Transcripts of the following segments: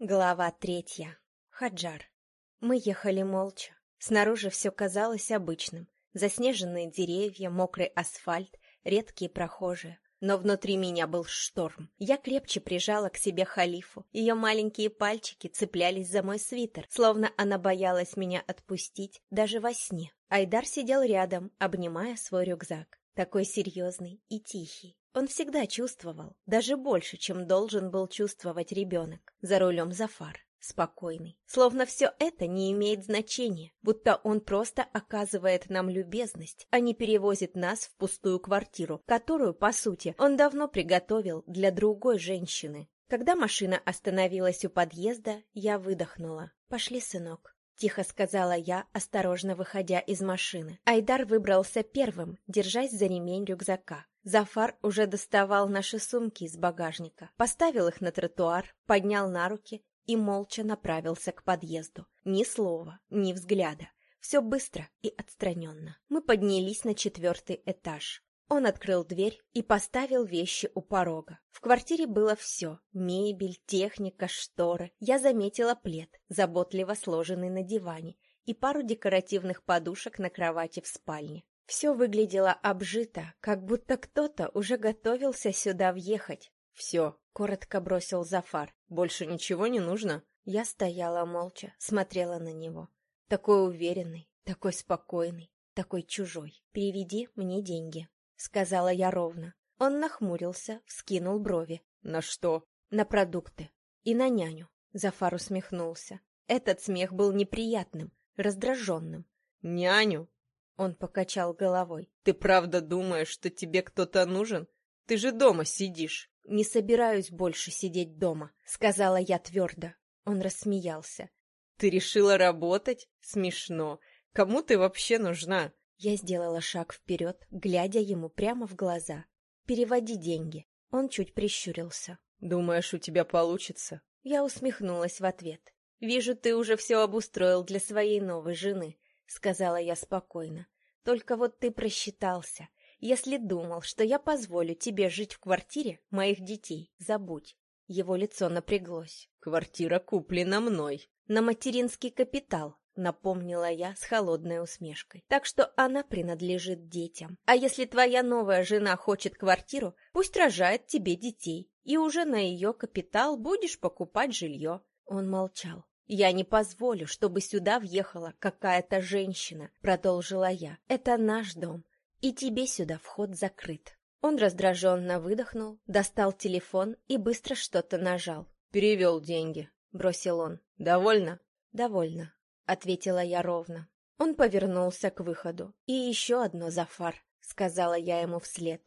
Глава третья. Хаджар. Мы ехали молча. Снаружи все казалось обычным. Заснеженные деревья, мокрый асфальт, редкие прохожие. Но внутри меня был шторм. Я крепче прижала к себе халифу. Ее маленькие пальчики цеплялись за мой свитер, словно она боялась меня отпустить даже во сне. Айдар сидел рядом, обнимая свой рюкзак. Такой серьезный и тихий. Он всегда чувствовал, даже больше, чем должен был чувствовать ребенок, за рулем Зафар, спокойный. Словно все это не имеет значения, будто он просто оказывает нам любезность, а не перевозит нас в пустую квартиру, которую, по сути, он давно приготовил для другой женщины. Когда машина остановилась у подъезда, я выдохнула. «Пошли, сынок». Тихо сказала я, осторожно выходя из машины. Айдар выбрался первым, держась за ремень рюкзака. Зафар уже доставал наши сумки из багажника, поставил их на тротуар, поднял на руки и молча направился к подъезду. Ни слова, ни взгляда. Все быстро и отстраненно. Мы поднялись на четвертый этаж. Он открыл дверь и поставил вещи у порога. В квартире было все — мебель, техника, шторы. Я заметила плед, заботливо сложенный на диване, и пару декоративных подушек на кровати в спальне. Все выглядело обжито, как будто кто-то уже готовился сюда въехать. «Все», — коротко бросил Зафар. «Больше ничего не нужно?» Я стояла молча, смотрела на него. Такой уверенный, такой спокойный, такой чужой. «Переведи мне деньги», — сказала я ровно. Он нахмурился, вскинул брови. «На что?» «На продукты. И на няню». Зафар усмехнулся. Этот смех был неприятным, раздраженным. «Няню? Он покачал головой. «Ты правда думаешь, что тебе кто-то нужен? Ты же дома сидишь!» «Не собираюсь больше сидеть дома», — сказала я твердо. Он рассмеялся. «Ты решила работать? Смешно. Кому ты вообще нужна?» Я сделала шаг вперед, глядя ему прямо в глаза. «Переводи деньги». Он чуть прищурился. «Думаешь, у тебя получится?» Я усмехнулась в ответ. «Вижу, ты уже все обустроил для своей новой жены. — сказала я спокойно. «Только вот ты просчитался. Если думал, что я позволю тебе жить в квартире моих детей, забудь». Его лицо напряглось. «Квартира куплена мной». «На материнский капитал», — напомнила я с холодной усмешкой. «Так что она принадлежит детям. А если твоя новая жена хочет квартиру, пусть рожает тебе детей, и уже на ее капитал будешь покупать жилье». Он молчал. «Я не позволю, чтобы сюда въехала какая-то женщина», — продолжила я. «Это наш дом, и тебе сюда вход закрыт». Он раздраженно выдохнул, достал телефон и быстро что-то нажал. «Перевел деньги», — бросил он. «Довольно?» «Довольно», — ответила я ровно. Он повернулся к выходу. «И еще одно, Зафар», — сказала я ему вслед.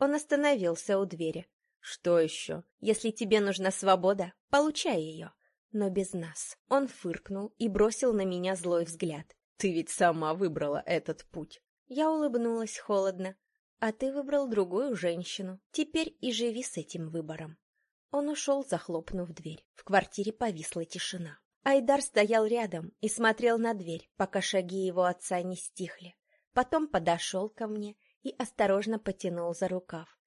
Он остановился у двери. «Что еще?» «Если тебе нужна свобода, получай ее но без нас. Он фыркнул и бросил на меня злой взгляд. «Ты ведь сама выбрала этот путь». Я улыбнулась холодно. «А ты выбрал другую женщину. Теперь и живи с этим выбором». Он ушел, захлопнув дверь. В квартире повисла тишина. Айдар стоял рядом и смотрел на дверь, пока шаги его отца не стихли. Потом подошел ко мне и осторожно потянул за рукав.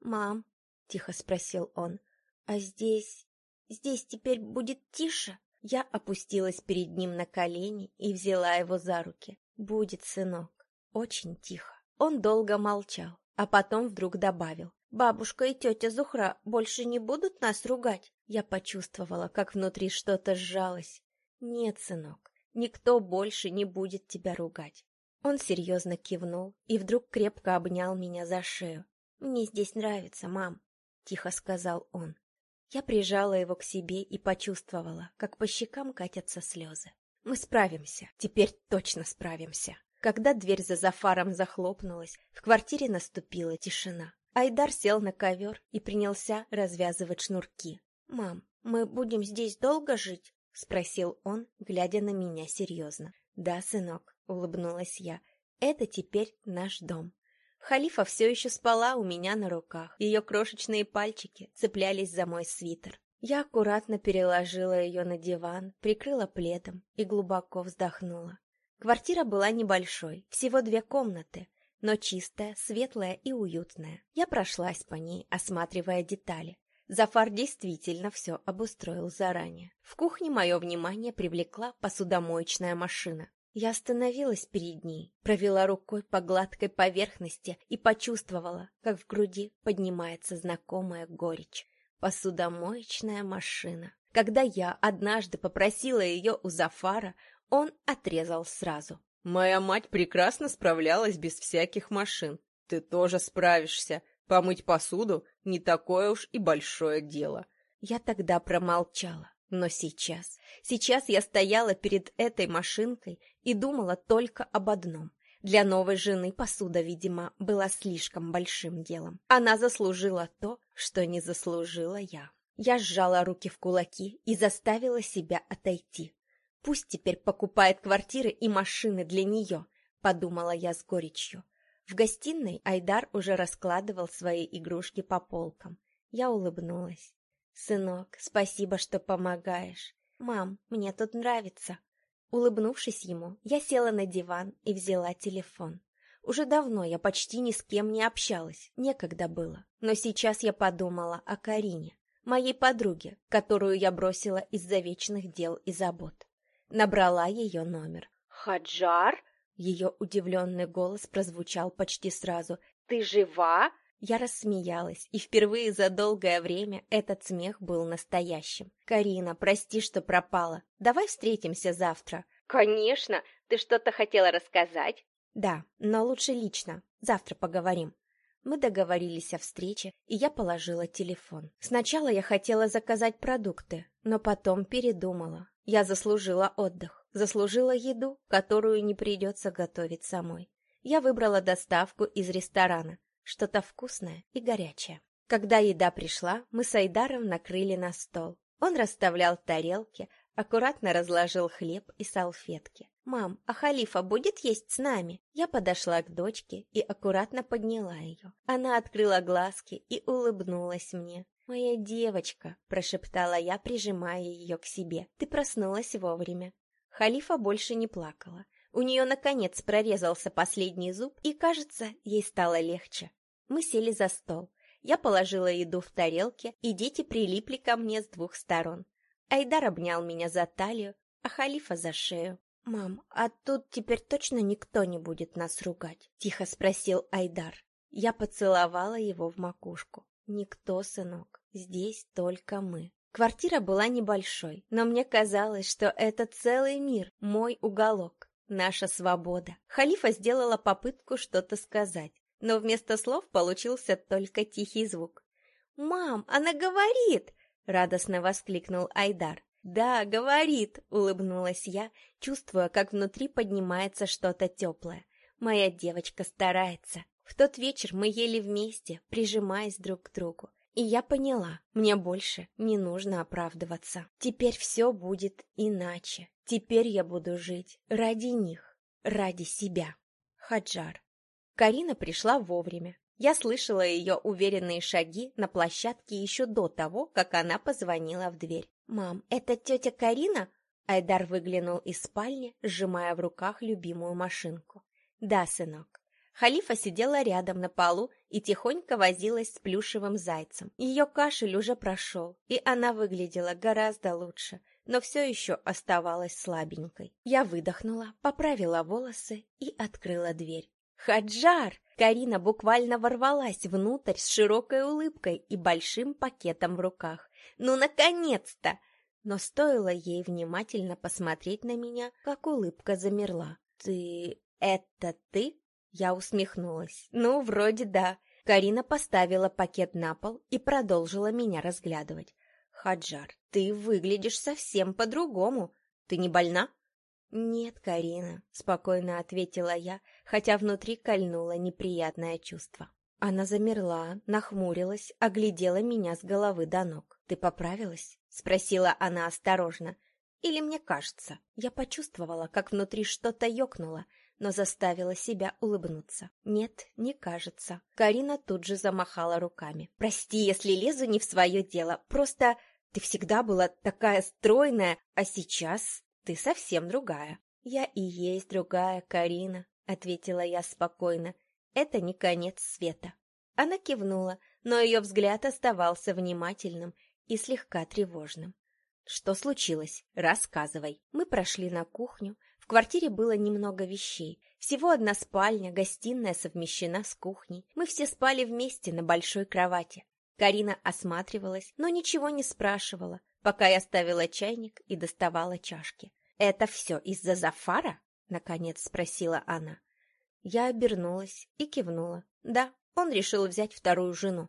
«Мам», — тихо спросил он, — «а здесь Здесь теперь будет тише?» Я опустилась перед ним на колени и взяла его за руки. «Будет, сынок, очень тихо». Он долго молчал, а потом вдруг добавил. «Бабушка и тетя Зухра больше не будут нас ругать?» Я почувствовала, как внутри что-то сжалось. «Нет, сынок, никто больше не будет тебя ругать». Он серьезно кивнул и вдруг крепко обнял меня за шею. «Мне здесь нравится, мам», — тихо сказал он. Я прижала его к себе и почувствовала, как по щекам катятся слезы. Мы справимся, теперь точно справимся. Когда дверь за Зафаром захлопнулась, в квартире наступила тишина. Айдар сел на ковер и принялся развязывать шнурки. «Мам, мы будем здесь долго жить?» — спросил он, глядя на меня серьезно. «Да, сынок», — улыбнулась я, — «это теперь наш дом». Халифа все еще спала у меня на руках. Ее крошечные пальчики цеплялись за мой свитер. Я аккуратно переложила ее на диван, прикрыла пледом и глубоко вздохнула. Квартира была небольшой, всего две комнаты, но чистая, светлая и уютная. Я прошлась по ней, осматривая детали. Зафар действительно все обустроил заранее. В кухне мое внимание привлекла посудомоечная машина. Я остановилась перед ней, провела рукой по гладкой поверхности и почувствовала, как в груди поднимается знакомая горечь. Посудомоечная машина. Когда я однажды попросила ее у Зафара, он отрезал сразу. «Моя мать прекрасно справлялась без всяких машин. Ты тоже справишься. Помыть посуду — не такое уж и большое дело». Я тогда промолчала. Но сейчас, сейчас я стояла перед этой машинкой и думала только об одном. Для новой жены посуда, видимо, была слишком большим делом. Она заслужила то, что не заслужила я. Я сжала руки в кулаки и заставила себя отойти. Пусть теперь покупает квартиры и машины для нее, подумала я с горечью. В гостиной Айдар уже раскладывал свои игрушки по полкам. Я улыбнулась. «Сынок, спасибо, что помогаешь. Мам, мне тут нравится». Улыбнувшись ему, я села на диван и взяла телефон. Уже давно я почти ни с кем не общалась, некогда было. Но сейчас я подумала о Карине, моей подруге, которую я бросила из-за вечных дел и забот. Набрала ее номер. «Хаджар?» Ее удивленный голос прозвучал почти сразу. «Ты жива?» Я рассмеялась, и впервые за долгое время этот смех был настоящим. «Карина, прости, что пропала. Давай встретимся завтра». «Конечно! Ты что-то хотела рассказать?» «Да, но лучше лично. Завтра поговорим». Мы договорились о встрече, и я положила телефон. Сначала я хотела заказать продукты, но потом передумала. Я заслужила отдых, заслужила еду, которую не придется готовить самой. Я выбрала доставку из ресторана, что-то вкусное и горячее. Когда еда пришла, мы с Айдаром накрыли на стол. Он расставлял тарелки, аккуратно разложил хлеб и салфетки. «Мам, а Халифа будет есть с нами?» Я подошла к дочке и аккуратно подняла ее. Она открыла глазки и улыбнулась мне. «Моя девочка», — прошептала я, прижимая ее к себе. «Ты проснулась вовремя». Халифа больше не плакала. У нее, наконец, прорезался последний зуб, и, кажется, ей стало легче. Мы сели за стол. Я положила еду в тарелки, и дети прилипли ко мне с двух сторон. Айдар обнял меня за талию, а Халифа за шею. «Мам, а тут теперь точно никто не будет нас ругать?» — тихо спросил Айдар. Я поцеловала его в макушку. «Никто, сынок, здесь только мы». Квартира была небольшой, но мне казалось, что это целый мир, мой уголок, наша свобода. Халифа сделала попытку что-то сказать, но вместо слов получился только тихий звук. «Мам, она говорит!» — радостно воскликнул Айдар. «Да, говорит!» — улыбнулась я, чувствуя, как внутри поднимается что-то теплое. Моя девочка старается. В тот вечер мы ели вместе, прижимаясь друг к другу. И я поняла, мне больше не нужно оправдываться. Теперь все будет иначе. Теперь я буду жить ради них, ради себя. Хаджар. Карина пришла вовремя. Я слышала ее уверенные шаги на площадке еще до того, как она позвонила в дверь. «Мам, это тетя Карина?» Айдар выглянул из спальни, сжимая в руках любимую машинку. «Да, сынок». Халифа сидела рядом на полу и тихонько возилась с плюшевым зайцем. Ее кашель уже прошел, и она выглядела гораздо лучше, но все еще оставалась слабенькой. Я выдохнула, поправила волосы и открыла дверь. «Хаджар!» Карина буквально ворвалась внутрь с широкой улыбкой и большим пакетом в руках. «Ну, наконец-то!» Но стоило ей внимательно посмотреть на меня, как улыбка замерла. «Ты... это ты?» Я усмехнулась. «Ну, вроде да». Карина поставила пакет на пол и продолжила меня разглядывать. «Хаджар, ты выглядишь совсем по-другому. Ты не больна?» «Нет, Карина», — спокойно ответила я, хотя внутри кольнуло неприятное чувство. Она замерла, нахмурилась, оглядела меня с головы до ног. «Ты поправилась?» — спросила она осторожно. «Или мне кажется?» Я почувствовала, как внутри что-то ёкнуло, но заставила себя улыбнуться. «Нет, не кажется». Карина тут же замахала руками. «Прости, если лезу не в свое дело. Просто ты всегда была такая стройная, а сейчас ты совсем другая». «Я и есть другая, Карина», — ответила я спокойно. «Это не конец света». Она кивнула, но ее взгляд оставался внимательным и слегка тревожным. «Что случилось? Рассказывай». Мы прошли на кухню. Квартире было немного вещей. Всего одна спальня, гостиная совмещена с кухней. Мы все спали вместе на большой кровати. Карина осматривалась, но ничего не спрашивала, пока я ставила чайник и доставала чашки. «Это все из-за Зафара?» — наконец спросила она. Я обернулась и кивнула. «Да, он решил взять вторую жену».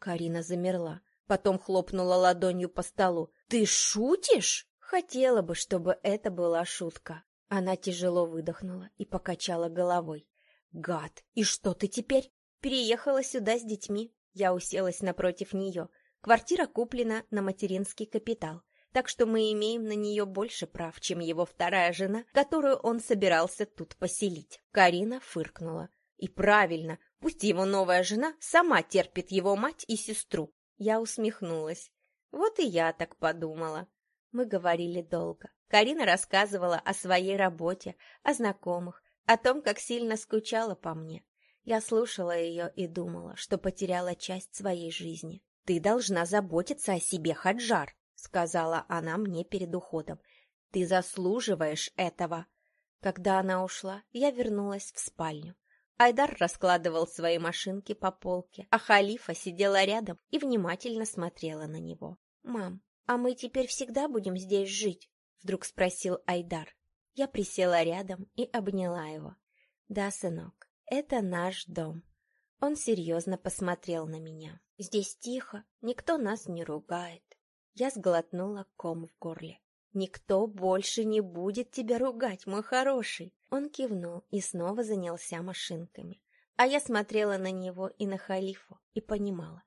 Карина замерла, потом хлопнула ладонью по столу. «Ты шутишь?» Хотела бы, чтобы это была шутка. Она тяжело выдохнула и покачала головой. «Гад! И что ты теперь?» Переехала сюда с детьми. Я уселась напротив нее. Квартира куплена на материнский капитал, так что мы имеем на нее больше прав, чем его вторая жена, которую он собирался тут поселить. Карина фыркнула. И правильно, пусть его новая жена сама терпит его мать и сестру. Я усмехнулась. Вот и я так подумала. Мы говорили долго. Карина рассказывала о своей работе, о знакомых, о том, как сильно скучала по мне. Я слушала ее и думала, что потеряла часть своей жизни. «Ты должна заботиться о себе, Хаджар», — сказала она мне перед уходом. «Ты заслуживаешь этого». Когда она ушла, я вернулась в спальню. Айдар раскладывал свои машинки по полке, а Халифа сидела рядом и внимательно смотрела на него. «Мам, а мы теперь всегда будем здесь жить?» — вдруг спросил Айдар. Я присела рядом и обняла его. «Да, сынок, это наш дом». Он серьезно посмотрел на меня. «Здесь тихо, никто нас не ругает». Я сглотнула ком в горле. «Никто больше не будет тебя ругать, мой хороший!» Он кивнул и снова занялся машинками. А я смотрела на него и на халифу и понимала,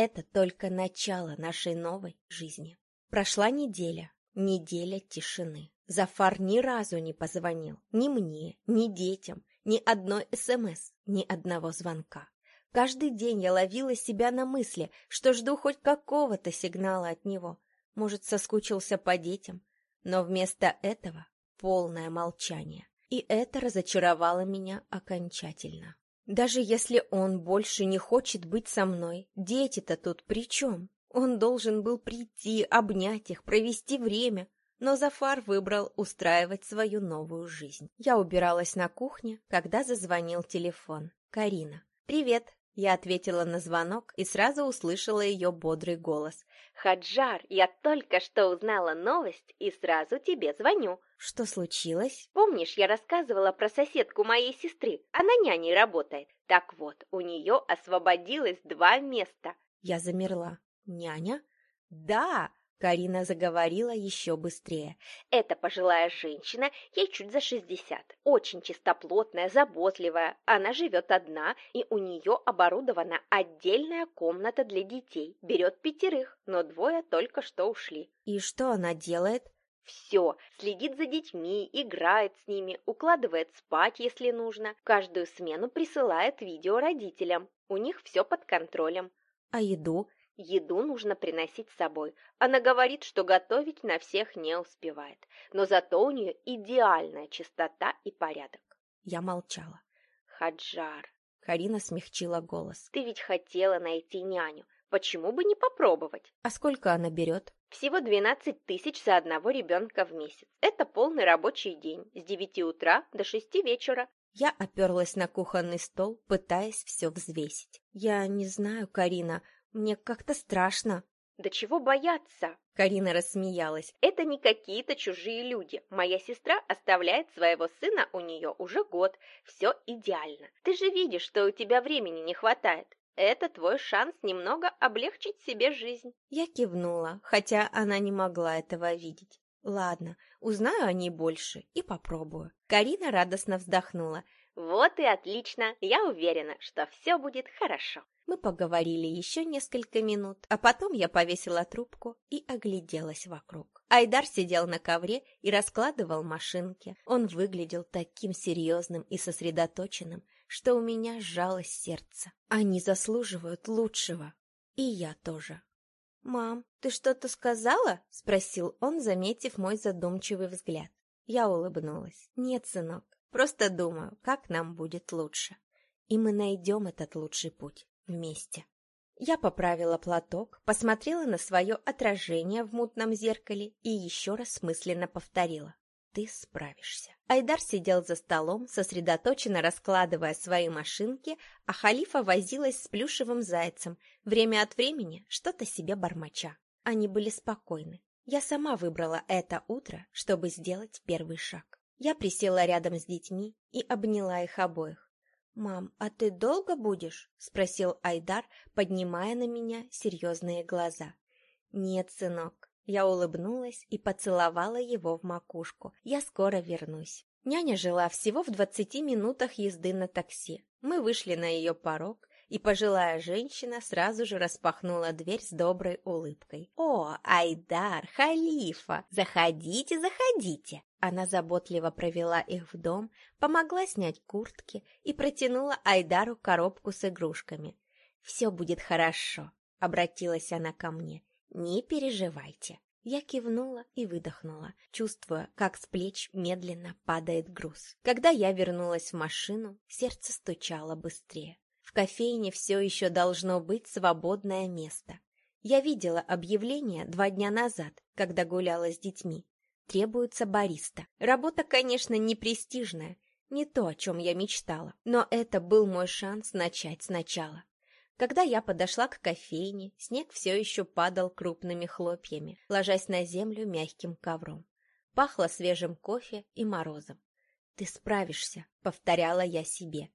это только начало нашей новой жизни. Прошла неделя, неделя тишины. Зафар ни разу не позвонил ни мне, ни детям, ни одной СМС, ни одного звонка. Каждый день я ловила себя на мысли, что жду хоть какого-то сигнала от него. Может, соскучился по детям, но вместо этого полное молчание. И это разочаровало меня окончательно. Даже если он больше не хочет быть со мной, дети-то тут при чем? Он должен был прийти, обнять их, провести время. Но Зафар выбрал устраивать свою новую жизнь. Я убиралась на кухне, когда зазвонил телефон. Карина. «Привет!» Я ответила на звонок и сразу услышала ее бодрый голос. «Хаджар, я только что узнала новость и сразу тебе звоню». «Что случилось?» «Помнишь, я рассказывала про соседку моей сестры? Она няней работает. Так вот, у нее освободилось два места». Я замерла. «Няня?» «Да!» Карина заговорила еще быстрее. «Это пожилая женщина, ей чуть за шестьдесят. Очень чистоплотная, заботливая. Она живет одна, и у нее оборудована отдельная комната для детей. Берет пятерых, но двое только что ушли». «И что она делает?» Все, следит за детьми, играет с ними, укладывает спать, если нужно. Каждую смену присылает видео родителям. У них все под контролем. А еду? Еду нужно приносить с собой. Она говорит, что готовить на всех не успевает. Но зато у нее идеальная чистота и порядок. Я молчала. Хаджар. Карина смягчила голос. Ты ведь хотела найти няню. Почему бы не попробовать? А сколько она берет? Всего 12 тысяч за одного ребенка в месяц. Это полный рабочий день, с 9 утра до 6 вечера. Я оперлась на кухонный стол, пытаясь все взвесить. Я не знаю, Карина, мне как-то страшно. Да чего бояться? Карина рассмеялась. Это не какие-то чужие люди. Моя сестра оставляет своего сына у нее уже год. Все идеально. Ты же видишь, что у тебя времени не хватает. Это твой шанс немного облегчить себе жизнь. Я кивнула, хотя она не могла этого видеть. Ладно, узнаю о ней больше и попробую. Карина радостно вздохнула. Вот и отлично. Я уверена, что все будет хорошо. Мы поговорили еще несколько минут, а потом я повесила трубку и огляделась вокруг. Айдар сидел на ковре и раскладывал машинки. Он выглядел таким серьезным и сосредоточенным, что у меня сжалось сердце. Они заслуживают лучшего. И я тоже. «Мам, ты что-то сказала?» — спросил он, заметив мой задумчивый взгляд. Я улыбнулась. «Нет, сынок, просто думаю, как нам будет лучше. И мы найдем этот лучший путь вместе. Я поправила платок, посмотрела на свое отражение в мутном зеркале и еще раз мысленно повторила. Ты справишься. Айдар сидел за столом, сосредоточенно раскладывая свои машинки, а Халифа возилась с плюшевым зайцем, время от времени что-то себе бормоча. Они были спокойны. Я сама выбрала это утро, чтобы сделать первый шаг. Я присела рядом с детьми и обняла их обоих. «Мам, а ты долго будешь?» — спросил Айдар, поднимая на меня серьезные глаза. «Нет, сынок». Я улыбнулась и поцеловала его в макушку. «Я скоро вернусь». Няня жила всего в двадцати минутах езды на такси. Мы вышли на ее порог, и пожилая женщина сразу же распахнула дверь с доброй улыбкой. «О, Айдар, Халифа! Заходите, заходите!» Она заботливо провела их в дом, помогла снять куртки и протянула Айдару коробку с игрушками. «Все будет хорошо», — обратилась она ко мне. «Не переживайте». Я кивнула и выдохнула, чувствуя, как с плеч медленно падает груз. Когда я вернулась в машину, сердце стучало быстрее. В кофейне все еще должно быть свободное место. Я видела объявление два дня назад, когда гуляла с детьми. Требуется бариста. Работа, конечно, не престижная, не то, о чем я мечтала, но это был мой шанс начать сначала. Когда я подошла к кофейне, снег все еще падал крупными хлопьями, ложась на землю мягким ковром. Пахло свежим кофе и морозом. «Ты справишься», — повторяла я себе.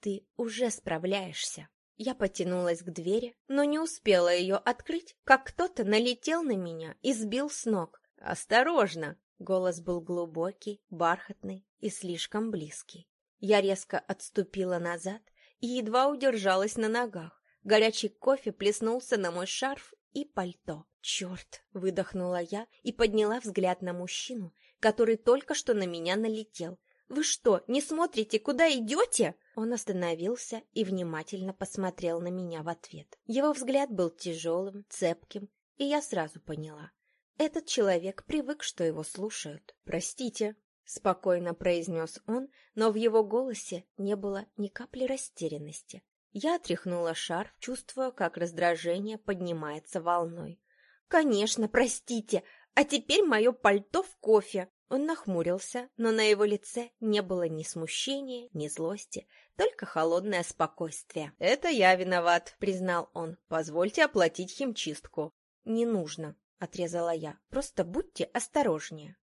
Ты уже справляешься. Я потянулась к двери, но не успела ее открыть, как кто-то налетел на меня и сбил с ног. «Осторожно!» Голос был глубокий, бархатный и слишком близкий. Я резко отступила назад и едва удержалась на ногах. Горячий кофе плеснулся на мой шарф и пальто. «Черт!» — выдохнула я и подняла взгляд на мужчину, который только что на меня налетел. «Вы что, не смотрите, куда идете?» Он остановился и внимательно посмотрел на меня в ответ. Его взгляд был тяжелым, цепким, и я сразу поняла. Этот человек привык, что его слушают. «Простите», — спокойно произнес он, но в его голосе не было ни капли растерянности. Я отряхнула шарф, чувствуя, как раздражение поднимается волной. «Конечно, простите! А теперь мое пальто в кофе!» Он нахмурился, но на его лице не было ни смущения, ни злости, только холодное спокойствие. «Это я виноват», — признал он. «Позвольте оплатить химчистку». «Не нужно», — отрезала я. «Просто будьте осторожнее».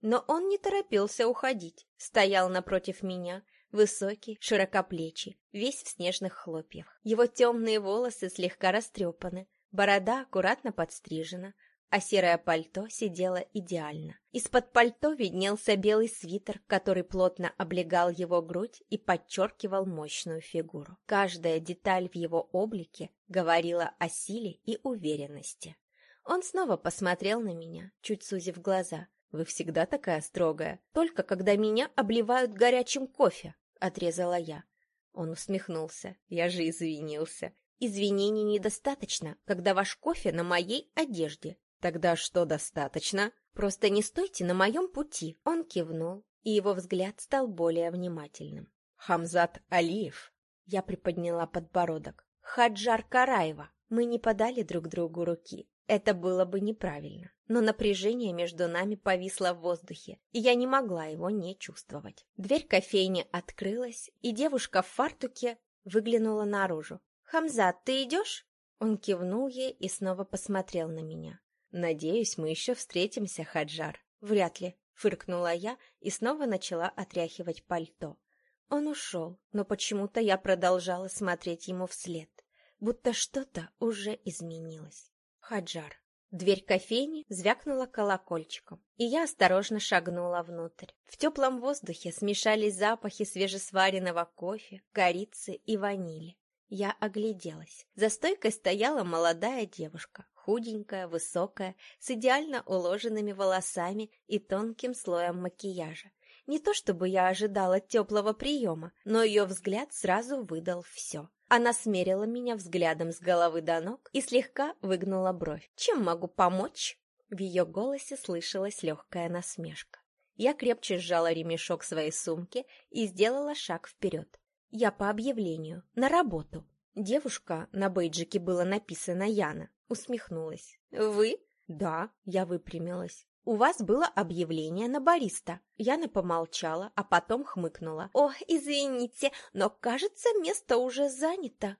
Но он не торопился уходить, стоял напротив меня, высокий, широкоплечий, весь в снежных хлопьях. Его темные волосы слегка растрепаны, борода аккуратно подстрижена, а серое пальто сидело идеально. Из-под пальто виднелся белый свитер, который плотно облегал его грудь и подчеркивал мощную фигуру. Каждая деталь в его облике говорила о силе и уверенности. Он снова посмотрел на меня, чуть сузив глаза. «Вы всегда такая строгая, только когда меня обливают горячим кофе», — отрезала я. Он усмехнулся. «Я же извинился». «Извинений недостаточно, когда ваш кофе на моей одежде», Тогда что достаточно? Просто не стойте на моем пути. Он кивнул, и его взгляд стал более внимательным. Хамзат Алиев. Я приподняла подбородок. Хаджар Караева. Мы не подали друг другу руки. Это было бы неправильно. Но напряжение между нами повисло в воздухе, и я не могла его не чувствовать. Дверь кофейни открылась, и девушка в фартуке выглянула наружу. «Хамзат, ты идешь?» Он кивнул ей и снова посмотрел на меня. «Надеюсь, мы еще встретимся, Хаджар». «Вряд ли», — фыркнула я и снова начала отряхивать пальто. Он ушел, но почему-то я продолжала смотреть ему вслед, будто что-то уже изменилось. Хаджар. Дверь кофейни звякнула колокольчиком, и я осторожно шагнула внутрь. В теплом воздухе смешались запахи свежесваренного кофе, корицы и ванили. Я огляделась. За стойкой стояла молодая девушка, худенькая, высокая, с идеально уложенными волосами и тонким слоем макияжа. Не то чтобы я ожидала теплого приема, но ее взгляд сразу выдал все. Она смерила меня взглядом с головы до ног и слегка выгнула бровь. «Чем могу помочь?» В ее голосе слышалась легкая насмешка. Я крепче сжала ремешок своей сумки и сделала шаг вперед. «Я по объявлению. На работу». Девушка, на бейджике было написано Яна, усмехнулась. «Вы?» «Да», я выпрямилась. «У вас было объявление на бариста». Яна помолчала, а потом хмыкнула. «О, извините, но, кажется, место уже занято».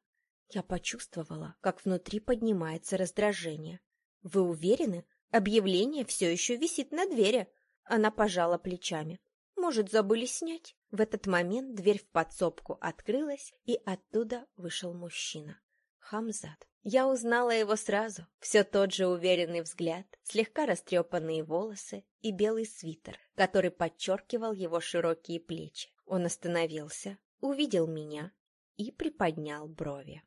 Я почувствовала, как внутри поднимается раздражение. «Вы уверены? Объявление все еще висит на двери». Она пожала плечами. «Может, забыли снять?» В этот момент дверь в подсобку открылась, и оттуда вышел мужчина. Хамзат. Я узнала его сразу. Все тот же уверенный взгляд, слегка растрепанные волосы и белый свитер, который подчеркивал его широкие плечи. Он остановился, увидел меня и приподнял брови.